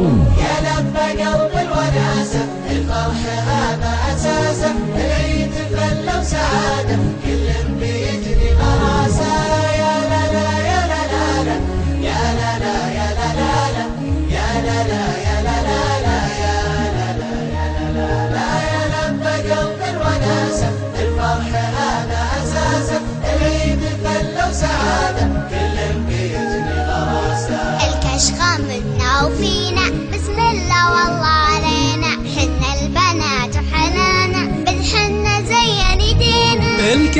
يا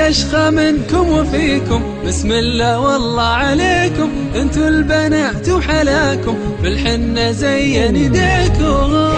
الكشخة منكم وفيكم. بسم الله والله عليكم. أنتوا البنات وحلاكم. بالحنة زين يديكم.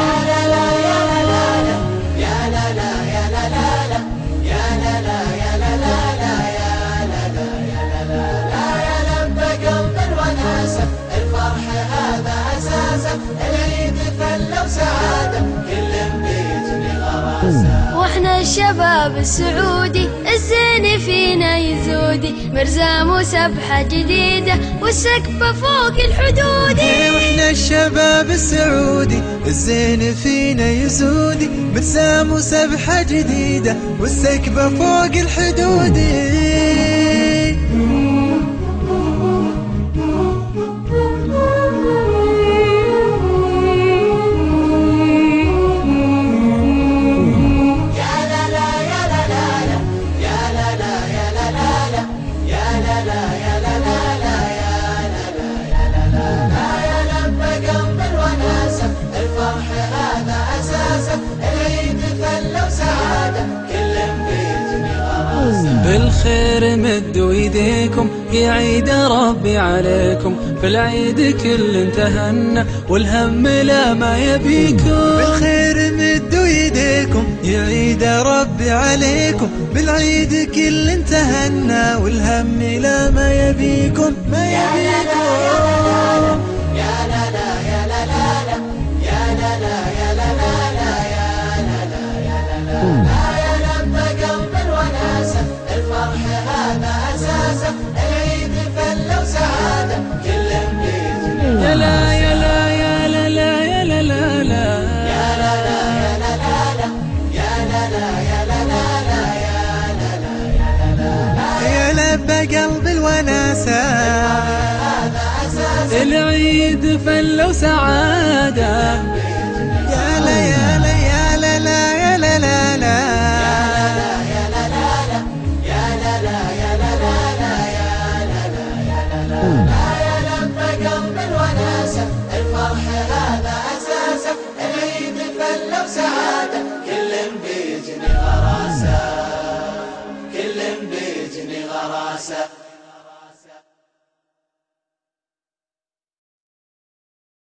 الشباب السعودي الزين فينا يزودي. مرزام وسبحة جديدة والسقف فوق الحدود. وإحنا الشباب السعودي الزين فينا يزودي. مرسام وسبحة جديدة والسكبة فوق الحدود. بالخير مدوا إيديكم يا عيد ربي عليكم. في العيد كل تهنى والهم لا ما يبيكم. بالخير مدوا يديكم يعيد ربي عليكم. بالعيد كل انتهنا والهم لا ما يبيكم. ما يبيكم. يا لبى قلب الوناسة. العيد فل وسعادة. الناس